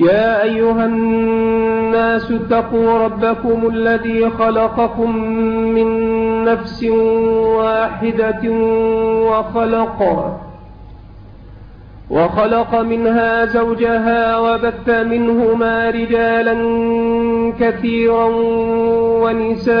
يا أيها الناس اتقوا ربكم الذي خلقكم من نفس واحدة وخلق وخلق منها زوجها وبث منهما رجالا كثيرا ونساء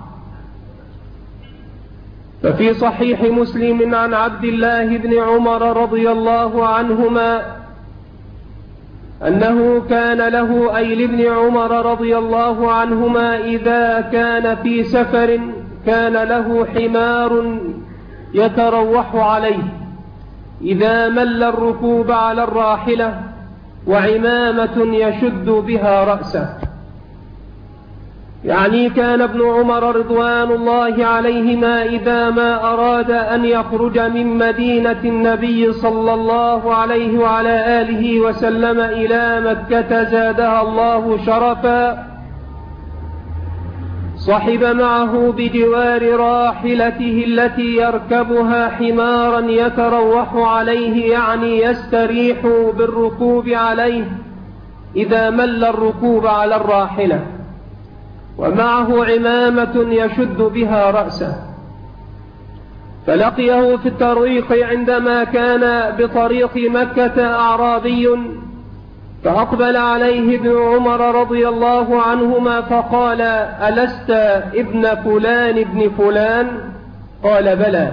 ففي صحيح مسلم عن عبد الله بن عمر رضي الله عنهما أنه كان له أي لابن عمر رضي الله عنهما إذا كان في سفر كان له حمار يتروح عليه. إذا مل الركوب على الراحلة وعمامة يشد بها رأسه. يعني كان ابن عمر رضوان الله عليهما إذا ما أراد أن يخرج من مدينة النبي صلى الله عليه وعلى آله وسلم إلى مكة زادها الله شرفا. صحب معه بجوار راحلته التي يركبها حمارا يتروح عليه يعني يستريح بالركوب عليه إذا مل الركوب على الراحلة. ومعه عمامة يشد بها رأسه. فلقيه في الطريق عندما كان بطريق مكة أعرابي فأقبل عليه ابن عمر رضي الله عنهما فقال ألست ابن فلان ابن فلان؟ قال بلى.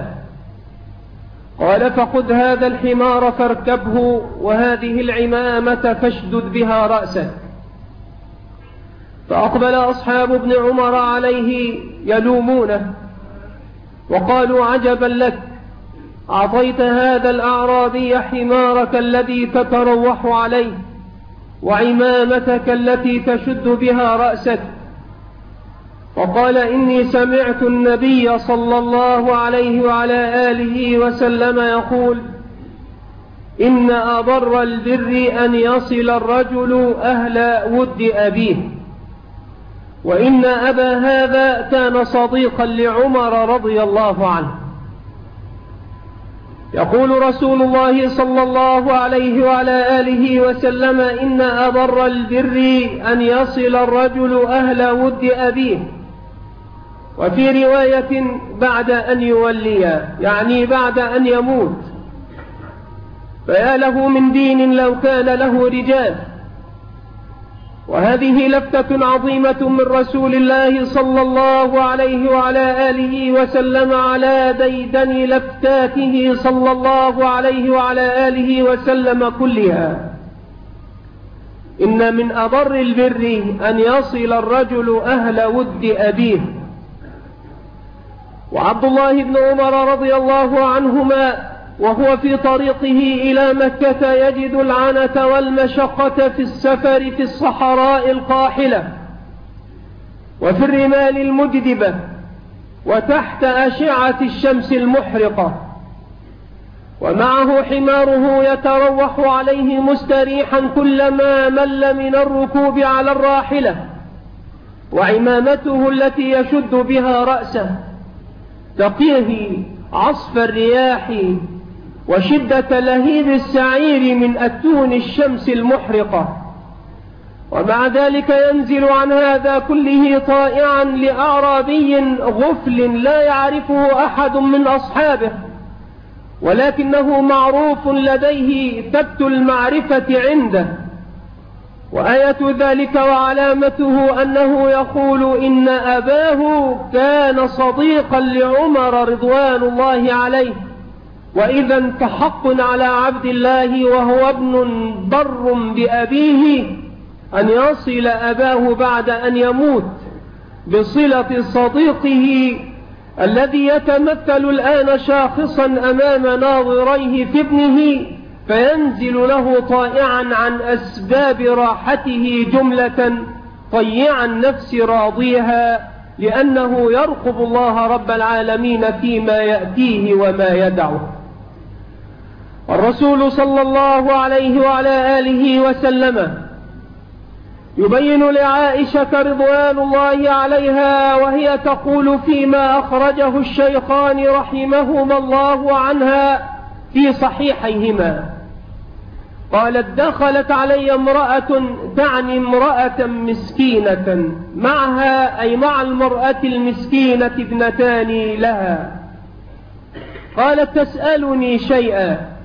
قال فخذ هذا الحمار فاركبه وهذه العمامة فاشدد بها رأسك. فأقبل أصحاب ابن عمر عليه يلومونه وقالوا عجبا لك أعطيت هذا الأعرابي حمارك الذي تتروح عليه وعمامتك التي تشد بها رأسك. وقال إني سمعت النبي صلى الله عليه وعلى آله وسلم يقول إن أبر البر أن يصل الرجل أهل ود أبيه. وإن أبا هذا كان صديقا لعمر رضي الله عنه. يقول رسول الله صلى الله عليه وعلى آله وسلم إن أبر البر أن يصل الرجل أهل ود أبيه. وفي رواية بعد أن يولي يعني بعد أن يموت. فيا له من دين لو كان له رجال. وهذه لفتة عظيمة من رسول الله صلى الله عليه وعلى آله وسلم على ديدن لفتاته صلى الله عليه وعلى آله وسلم كلها. إن من أبر البر أن يصل الرجل أهل ود أبيه. وعبد الله بن عمر رضي الله عنهما وهو في طريقه إلى مكة يجد العنة والمشقة في السفر في الصحراء القاحلة وفي الرمال المجدبة وتحت أشعة الشمس المحرقة. ومعه حماره يتروح عليه مستريحا كلما مل من الركوب على الراحلة وعمامته التي يشد بها رأسه. تقيه عصف الرياح وشدة لهيب السعير من أتون الشمس المحرقة. ومع ذلك ينزل عن هذا كله طائعا لأعرابي غفل لا يعرفه أحد من أصحابه ولكنه معروف لديه ثبت المعرفة عنده. وآية ذلك وعلامته أنه يقول إن أباه كان صديقا لعمر رضوان الله عليه. وإذا فحق على عبد الله وهو ابن بر بأبيه أن يصل أباه بعد أن يموت بصلة صديقه الذي يتمثل الآن شاخصا أمام ناظريه في ابنه فينزل له طائعا عن أسباب راحته جملة طيعا النفس راضيها لأنه يرقب الله رب العالمين فيما يأتيه وما يدعه. الرسول صلى الله عليه وعلى آله وسلم يبين لعائشة رضوان الله عليها وهي تقول فيما أخرجه الشيخان رحمهما الله عنها في صحيحيهما. قالت دخلت علي امرأة تعني امرأة مسكينة معها أي مع المرأة المسكينة ابنتان لها. قالت تسألني شيئا.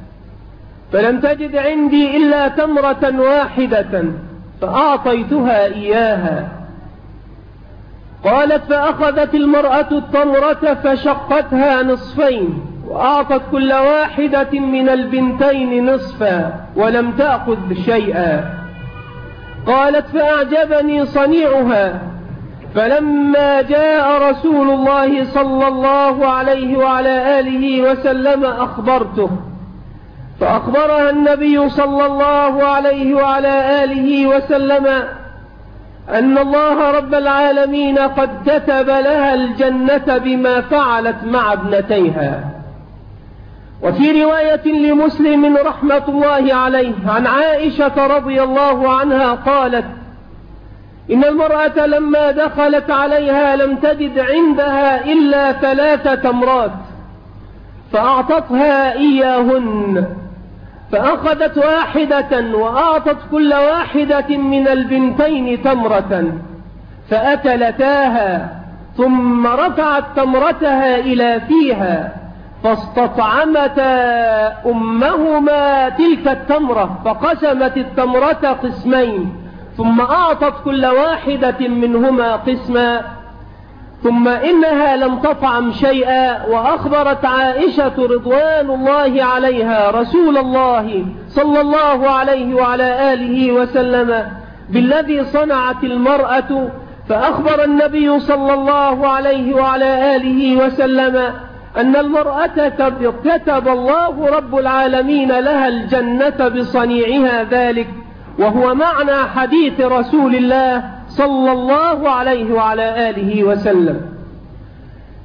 فلم تجد عندي إلا تمرة واحدة فأعطيتها إياها. قالت فأخذت المرأة التمرة فشقتها نصفين وأعطت كل واحدة من البنتين نصفا ولم تأخذ شيئا. قالت فأعجبني صنيعها. فلما جاء رسول الله صلى الله عليه وعلى آله وسلم أخبرته. فأخبرها النبي صلى الله عليه وعلى آله وسلم أن الله رب العالمين قد كتب لها الجنة بما فعلت مع ابنتيها. وفي رواية لمسلم رحمة الله عليه عن عائشة رضي الله عنها قالت إن المرأة لما دخلت عليها لم تجد عندها إلا ثلاث تمرات فأعطتها إياهن. فأخذت واحدة وأعطت كل واحدة من البنتين تمرة فأكلتاها ثم رفعت تمرتها إلى فيها فاستطعمتا أمهما تلك التمرة فقسمت التمرة قسمين ثم أعطت كل واحدة منهما قسما ثم إنها لم تطعم شيئا وأخبرت عائشة رضوان الله عليها رسول الله صلى الله عليه وعلى آله وسلم بالذي صنعت المرأة فأخبر النبي صلى الله عليه وعلى آله وسلم أن المرأة كتب الله رب العالمين لها الجنة بصنيعها ذلك وهو معنى حديث رسول الله صلى الله عليه وعلى آله وسلم.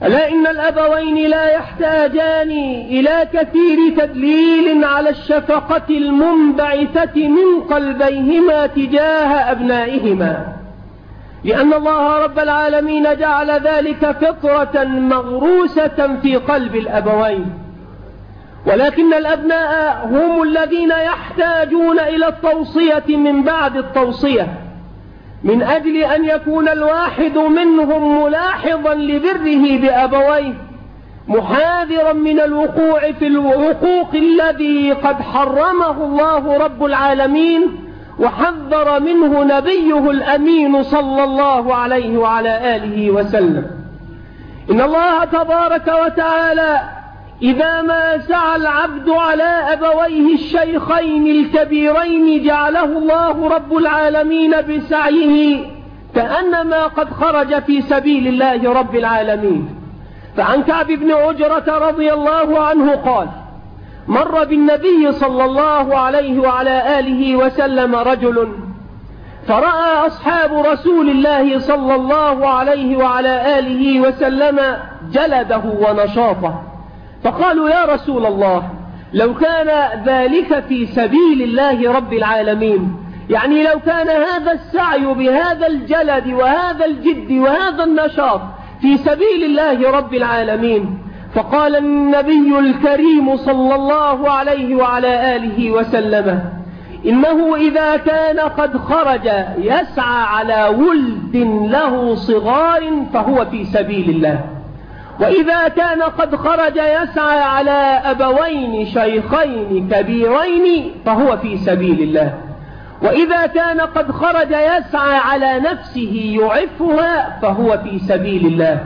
ألا إن الأبوين لا يحتاجان إلى كثير تدليل على الشفقة المنبعثة من قلبيهما تجاه أبنائهما. لأن الله رب العالمين جعل ذلك فطرة مغروسة في قلب الأبوين. ولكن الأبناء هم الذين يحتاجون إلى التوصية من بعد التوصية. من أجل أن يكون الواحد منهم ملاحظا لبره بأبويه محاذرا من الوقوع في الوقوق الذي قد حرمه الله رب العالمين وحذر منه نبيه الأمين صلى الله عليه وعلى آله وسلم. إن الله تبارك وتعالى إذا ما سعى العبد على أبويه الشيخين الكبيرين جعله الله رب العالمين بسعيه كأنما قد خرج في سبيل الله رب العالمين. فعن كعب بن عجرة رضي الله عنه قال مر بالنبي صلى الله عليه وعلى آله وسلم رجل فرأى أصحاب رسول الله صلى الله عليه وعلى آله وسلم جلده ونشاطه. فقالوا يا رسول الله لو كان ذلك في سبيل الله رب العالمين يعني لو كان هذا السعي بهذا الجلد وهذا الجد وهذا النشاط في سبيل الله رب العالمين. فقال النبي الكريم صلى الله عليه وعلى آله وسلم إنه إذا كان قد خرج يسعى على ولد له صغار فهو في سبيل الله. وإذا كان قد خرج يسعى على أبوين شيخين كبيرين فهو في سبيل الله. وإذا كان قد خرج يسعى على نفسه يعفها فهو في سبيل الله.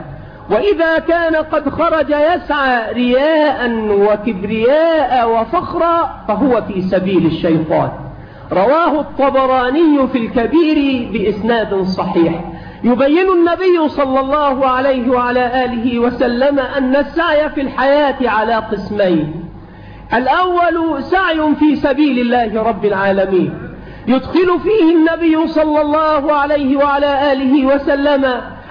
وإذا كان قد خرج يسعى رياء وكبرياء وفخرا فهو في سبيل الشيطان. رواه الطبراني في الكبير بإسناد صحيح. يبين النبي صلى الله عليه وعلى آله وسلم أن السعي في الحياة على قسمين. الأول سعي في سبيل الله رب العالمين. يدخل فيه النبي صلى الله عليه وعلى آله وسلم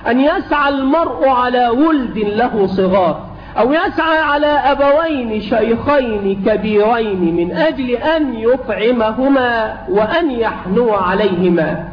أن يسعى المرء على ولد له صغار أو يسعى على أبوين شيخين كبيرين من أجل أن يطعمهما وأن يحنو عليهما.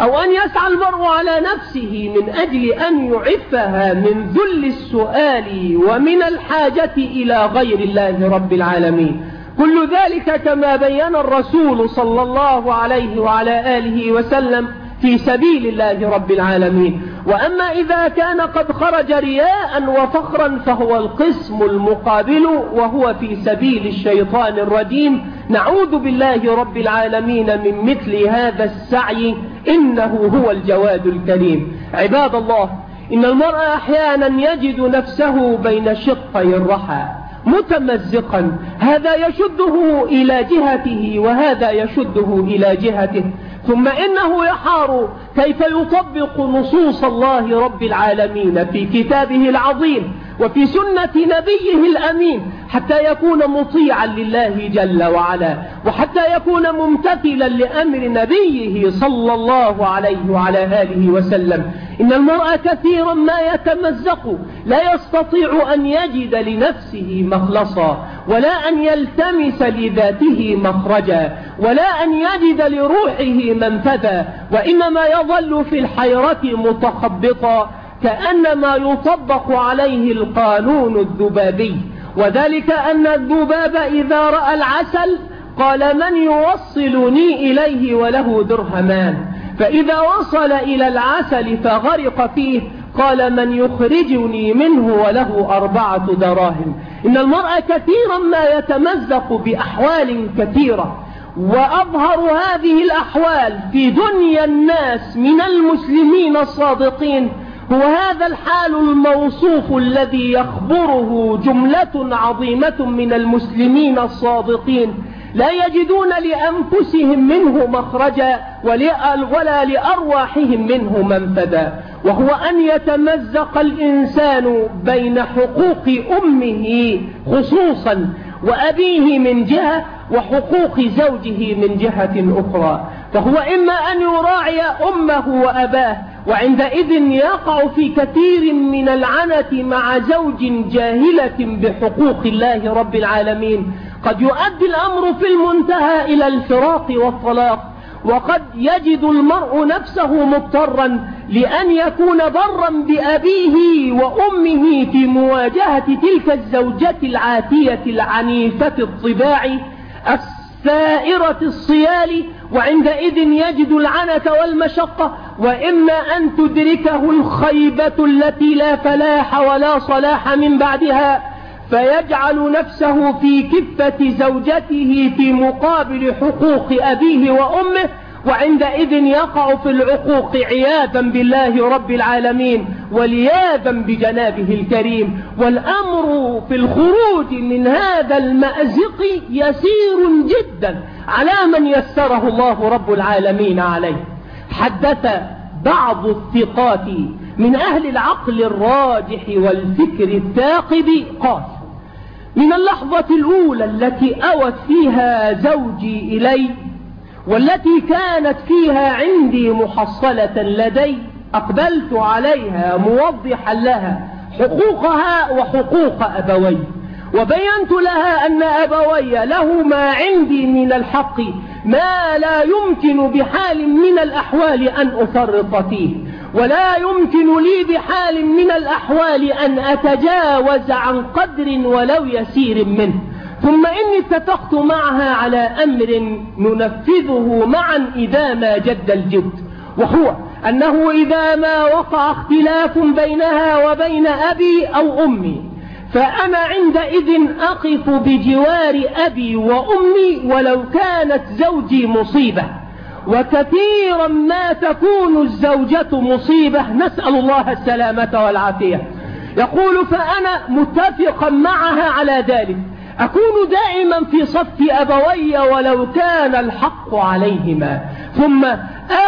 أو أن يسعى المرء على نفسه من أجل أن يعفها من ذل السؤال ومن الحاجة إلى غير الله رب العالمين. كل ذلك كما بين الرسول صلى الله عليه وعلى آله وسلم في سبيل الله رب العالمين. وأما إذا كان قد خرج رياء وفخرا فهو القسم المقابل وهو في سبيل الشيطان الرجيم. نعوذ بالله رب العالمين من مثل هذا السعي إنه هو الجواد الكريم. عباد الله إن المرء أحيانا يجد نفسه بين شقي الرحى متمزقا. هذا يشده إلى جهته وهذا يشده إلى جهته. ثم إنه يحار كيف يطبق نصوص الله رب العالمين في كتابه العظيم. وفي سنة نبيه الأمين حتى يكون مطيعا لله جل وعلا وحتى يكون ممتثلا لأمر نبيه صلى الله عليه وعلى آله وسلم. إن المرأة كثيرا ما يتمزق لا يستطيع أن يجد لنفسه مخلصا ولا أن يلتمس لذاته مخرجا ولا أن يجد لروحه منفذا وإنما يظل في الحيرة متخبطا. كأنما يطبق عليه القانون الذبابي. وذلك أن الذباب إذا رأى العسل قال من يوصلني إليه وله درهمان. فإذا وصل إلى العسل فغرق فيه قال من يخرجني منه وله أربعة دراهم. إن المرأة كثيرا ما يتمزق بأحوال كثيرة. وأظهر هذه الأحوال في دنيا الناس من المسلمين الصادقين هو هذا الحال الموصوف الذي يخبره جملة عظيمة من المسلمين الصادقين. لا يجدون لأنفسهم منه مخرجا ولا لأرواحهم منه منفذا وهو أن يتمزق الإنسان بين حقوق أمه خصوصا وأبيه من جهة وحقوق زوجه من جهة أخرى. فهو إما أن يراعي أمه وأباه وعندئذ يقع في كثير من العنة مع زوج جاهلة بحقوق الله رب العالمين. قد يؤدي الأمر في المنتهى إلى الفراق والطلاق وقد يجد المرء نفسه مضطرا لأن يكون ضرا بأبيه وأمه في مواجهة تلك الزوجة العاتية العنيفة الطباع السائرة الصيال وعندئذ يجد العنة والمشقة وإما أن تدركه الخيبة التي لا فلاح ولا صلاح من بعدها فيجعل نفسه في كفة زوجته في مقابل حقوق أبيه وأمه وعندئذ يقع في العقوق عياذا بالله رب العالمين ولياذا بجنابه الكريم والأمر في الخروج من هذا المأزق يسير جدا على من يسره الله رب العالمين عليه. حدث بعض الثقات من أهل العقل الراجح والفكر الثاقب قال من اللحظة الأولى التي أوت فيها زوجي إلي والتي كانت فيها عندي محصلة لدي أقبلت عليها موضحا لها حقوقها وحقوق أبوي. وبينت لها أن أبوي لهما عندي من الحق ما لا يمكن بحال من الأحوال أن أفرط فيه. ولا يمكن لي بحال من الأحوال أن أتجاوز عن قدر ولو يسير منه. ثم إني اتفقت معها على أمر ننفذه معا إذا ما جد الجد وهو أنه إذا ما وقع اختلاف بينها وبين أبي أو أمي فأنا عندئذ أقف بجوار أبي وأمي ولو كانت زوجي مصيبة وكثيرا ما تكون الزوجة مصيبة نسأل الله السلامة والعافية. يقول فأنا متفقا معها على ذلك. أكون دائما في صف أبوي ولو كان الحق عليهما ثم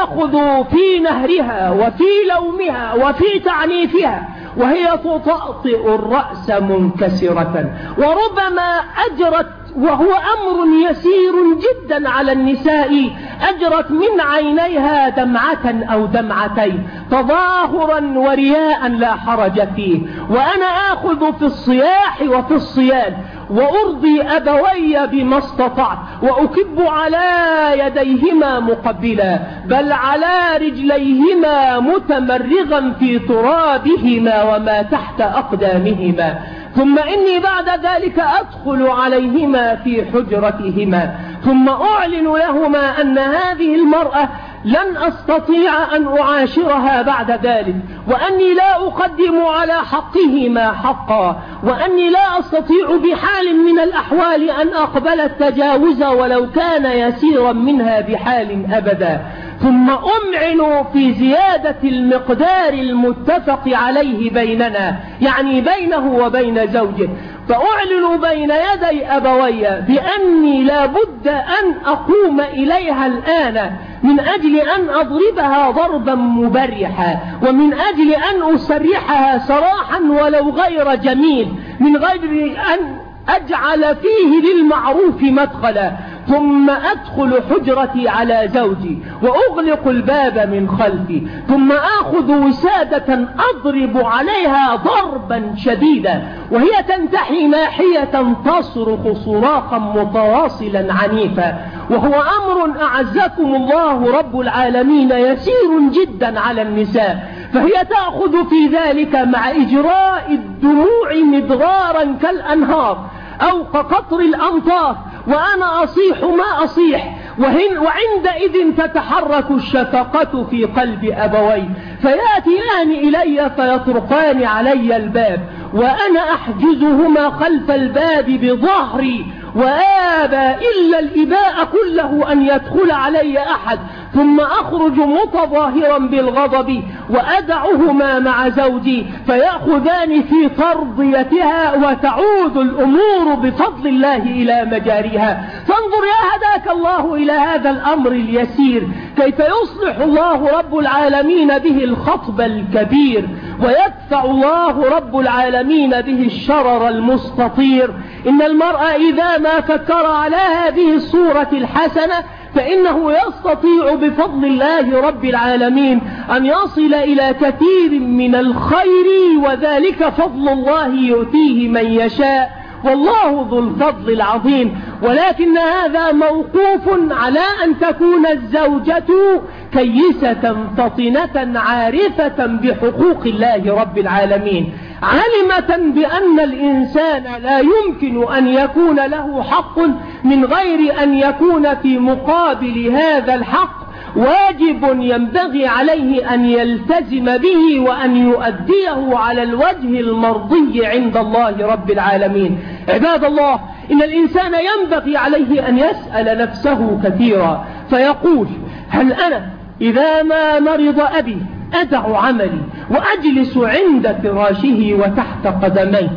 آخذ في نهرها وفي لومها وفي تعنيفها وهي تطأطئ الرأس منكسرة وربما أجرت وهو أمر يسير جدا على النساء أجرت من عينيها دمعة أو دمعتين تظاهرا ورياء لا حرج فيه وأنا آخذ في الصياح وفي الصياد وأرضي أبوي بما استطعت وأكب على يديهما مقبلا بل على رجليهما متمرغا في ترابهما وما تحت أقدامهما. ثم إني بعد ذلك أدخل عليهما في حجرتهما. ثم أعلن لهما أن هذه المرأة لن أستطيع أن أعاشرها بعد ذلك وأني لا أقدم على حقهما حقا وأني لا أستطيع بحال من الأحوال أن أقبل التجاوز ولو كان يسيرا منها بحال أبدا. ثم أمعن في زيادة المقدار المتفق عليه بيننا يعني بينه وبين زوجه. فأعلن بين يدي أبوي بأني لابد أن أقوم إليها الآن من أجل أن أضربها ضربا مبرحا ومن أجل أن أسرحها سراحا ولو غير جميل من غير أن أجعل فيه للمعروف مدخلا. ثم أدخل حجرتي على زوجي وأغلق الباب من خلفي ثم آخذ وسادة أضرب عليها ضربا شديدا وهي تنتحي ناحية تصرخ صراخا متواصلا عنيفا وهو أمر أعزكم الله رب العالمين يسير جدا على النساء فهي تأخذ في ذلك مع إجراء الدموع مدرارا كالأنهار أو كقطر الأمطار وأنا أصيح ما أصيح. وهن وعندئذ تتحرك الشفقة في قلب أبوي. فيأتيان إلي فيطرقان علي الباب. وأنا أحجزهما خلف الباب بظهري وآبى إلا الإباء كله أن يدخل علي أحد ثم أخرج متظاهرا بالغضب وأدعهما مع زوجي فيأخذان في ترضيتها وتعود الأمور بفضل الله إلى مجاريها. فانظر يا هداك الله إلى هذا الأمر اليسير كيف يصلح الله رب العالمين به الخطب الكبير. ويدفع الله رب العالمين به الشرر المستطير. إن المرأة إذا ما فكر على هذه الصورة الحسنة فإنه يستطيع بفضل الله رب العالمين أن يصل إلى كثير من الخير وذلك فضل الله يؤتيه من يشاء. والله ذو الفضل العظيم. ولكن هذا موقوف على أن تكون الزوجة كيسة فطنة عارفة بحقوق الله رب العالمين. علمة بأن الإنسان لا يمكن أن يكون له حق من غير أن يكون في مقابل هذا الحق واجب ينبغي عليه أن يلتزم به وأن يؤديه على الوجه المرضي عند الله رب العالمين. عباد الله إن الإنسان ينبغي عليه أن يسأل نفسه كثيرا فيقول هل أنا إذا ما مرض أبي أدع عملي وأجلس عند فراشه وتحت قدميه؟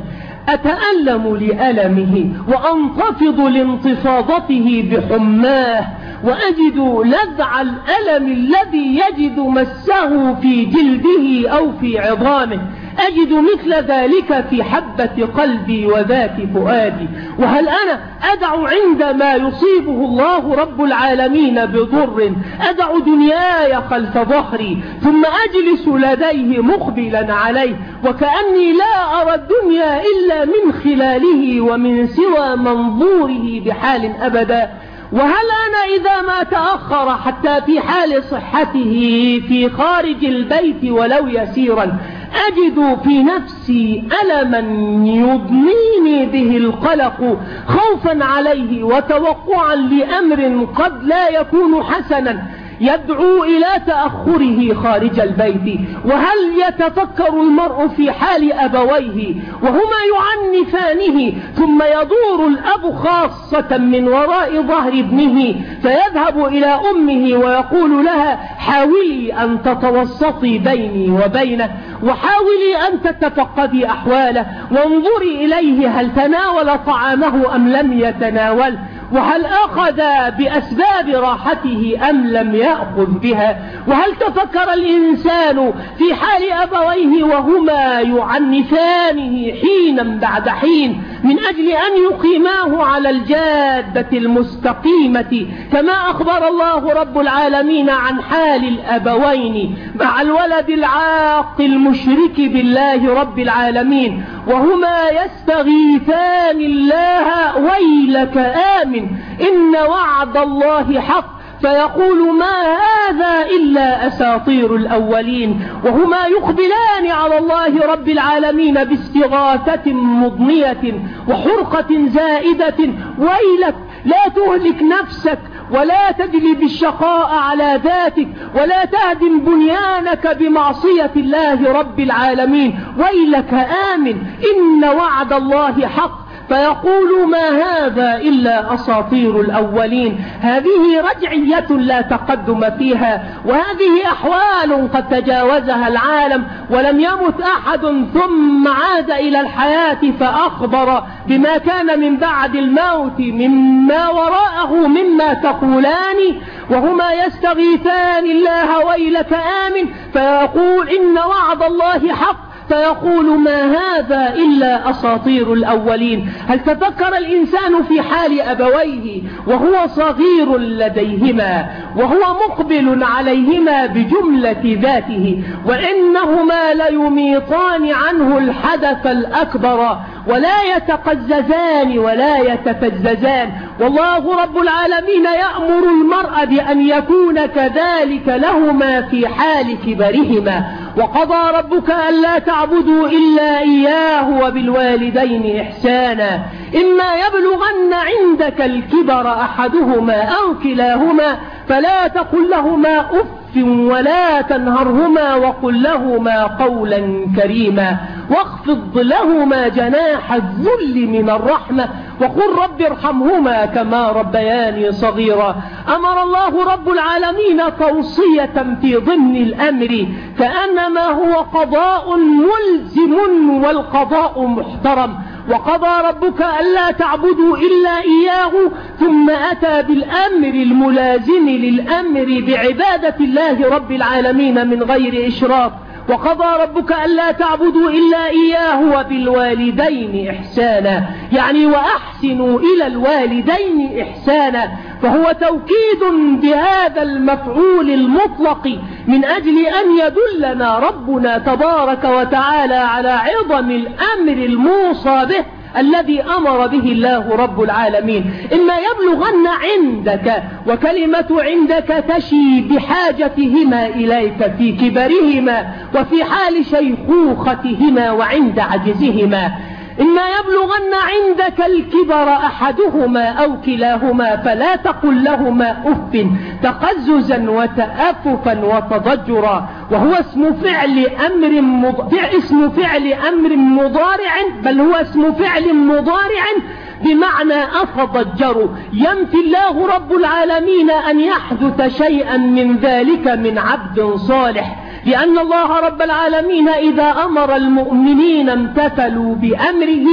أتألم لألمه وأنتفض لانتفاضته بحماه وأجد لذع الألم الذي يجد مسه في جلده أو في عظامه أجد مثل ذلك في حبة قلبي وذات فؤادي. وهل أنا أدع عندما يصيبه الله رب العالمين بضر؟ أدع دنياي خلف ظهري ثم أجلس لديه مقبلا عليه وكأني لا أرى الدنيا إلا من خلاله ومن سوى منظوره بحال أبدا. وهل أنا إذا ما تأخر حتى في حال صحته في خارج البيت ولو يسيرا أجد في نفسي ألما يضنيني به القلق خوفا عليه وتوقعا لأمر قد لا يكون حسنا. يدعو إلى تأخره خارج البيت وهل يتفكر المرء في حال أبويه وهما يعنفانه ثم يدور الأب خاصة من وراء ظهر ابنه فيذهب إلى أمه ويقول لها حاولي أن تتوسطي بيني وبينه وحاولي أن تتفقدي أحواله وانظري إليه هل تناول طعامه أم لم يتناول. وهل أخذ بأسباب راحته أم لم يأخذ بها؟ وهل تفكر الإنسان في حال أبويه وهما يعنفانه حينا بعد حين من أجل أن يقيماه على الجادة المستقيمة؟ كما أخبر الله رب العالمين عن حال الأبوين مع الولد العاق المشرك بالله رب العالمين وهما يستغيثان الله ويلك آمن. إن وعد الله حق. فيقول ما هذا إلا أساطير الأولين. وهما يقبلان على الله رب العالمين باستغاثة مضنية وحرقة زائدة. ويلك لا تهلك نفسك ولا تجلب الشقاء على ذاتك ولا تهدم بنيانك بمعصية الله رب العالمين. ويلك آمن إن وعد الله حق. فيقول ما هذا إلا أساطير الأولين. هذه رجعية لا تقدم فيها وهذه أحوال قد تجاوزها العالم ولم يمت أحد ثم عاد إلى الحياة فأخبر بما كان من بعد الموت مما وراءه مما تقولان وهما يستغيثان الله ويلك آمن فيقول إن وعد الله حق فيقول ما هذا إلا أساطير الأولين. هل تفكر الإنسان في حال أبويه وهو صغير لديهما وهو مقبل عليهما بجملة ذاته وإنهما ليميطان عنه الحدث الأكبر ولا يتقززان ولا يتفززان والله رب العالمين يأمر المرء بأن يكون كذلك لهما في حال كبرهما. وقضى ربك ألا تعبدوا إلا إياه وبالوالدين إحسانا. إما يبلغن عندك الكبر أحدهما أو كلاهما فلا تقل لهما أف ولا تنهرهما وقل لهما قولا كريما واخفض لهما جناح الذل من الرحمة وقل رب ارحمهما كما ربياني صغيرا. أمر الله رب العالمين توصية في ضمن الأمر كأنما هو قضاء ملزم والقضاء محترم. وقضى ربك ألا تعبدوا إلا إياه ثم أتى بالأمر الملازم للأمر بعبادة الله رب العالمين من غير إشراف وقضى ربك ألا تعبدوا إلا إياه وبالوالدين إحسانا. يعني وأحسنوا إلى الوالدين إحسانا. فهو توكيد بهذا المفعول المطلق من أجل أن يدلنا ربنا تبارك وتعالى على عظم الأمر الموصى به. الذي أمر به الله رب العالمين. إما يبلغن عندك وكلمة عندك تشي بحاجتهما إليك في كبرهما وفي حال شيخوختهما وعند عجزهما. إما يبلغن عندك الكبر أحدهما أو كلاهما فلا تقل لهما أف تقززا وتأففا وتضجرا. وهو اسم فعل أمر مض... اسم فعل أمر مضارع بل هو اسم فعل مضارع بمعنى أفضجروا ينفي الله رب العالمين أن يحدث شيئا من ذلك من عبد صالح. لأن الله رب العالمين إذا أمر المؤمنين امتثلوا بأمره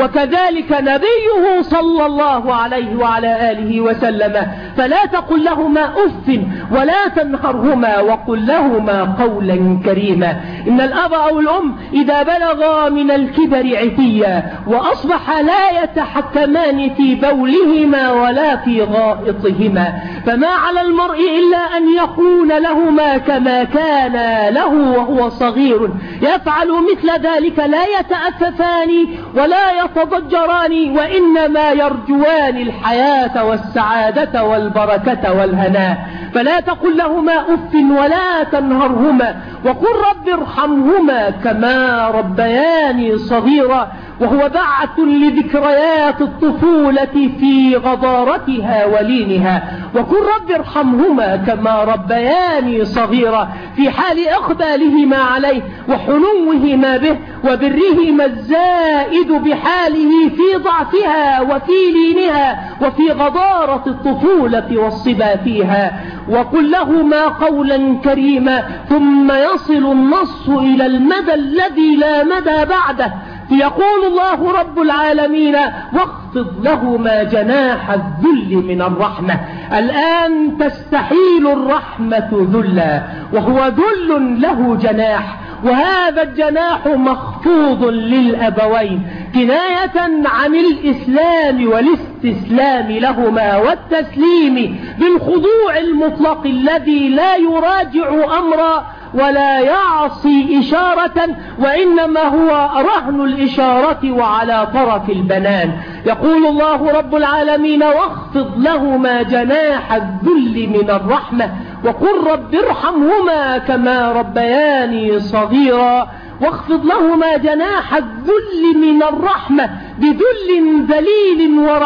وكذلك نبيه صلى الله عليه وعلى آله وسلم. فلا تقل لهما أف ولا تنهرهما وقل لهما قولا كريما. إن الأب أو الأم إذا بلغا من الكبر عتيا وأصبح لا يتحكمان في بولهما ولا في غائطهما. فما على المرء إلا أن يكون لهما كما كان له وهو صغير. يفعل مثل ذلك لا يتأففان ولا يتضجران وإنما يرجوان الحياة والسعادة والبركة والهناء. فلا تقل لهما أف ولا تنهرهما وقل رب ارحمهما كما ربياني صغيرا. وهو بعث لذكريات الطفولة في غضارتها ولينها. وقل رب ارحمهما كما ربياني صغيرا في حال إقبالهما عليه وحنوهما به وبرهما الزائد بحاله في ضعفها وفي لينها وفي غضارة الطفولة والصبا فيها وقل لهما قولا كريما ثم يصل النص إلى المدى الذي لا مدى بعده يقول الله رب العالمين واخفض لهما جناح الذل من الرحمة. الآن تستحيل الرحمة ذلا وهو ذل له جناح. وهذا الجناح مخفوض للأبوين كناية عن الإسلام والاستسلام لهما والتسليم بالخضوع المطلق الذي لا يراجع أمرا ولا يعصي إشارة وإنما هو رهن الإشارة وعلى طرف البنان. يقول الله رب العالمين واخفض لهما جناح الذل من الرحمة وقل رب ارحمهما كما ربياني صغيرا واخفض لهما جناح الذل من الرحمة بذل ذليل ورحمة.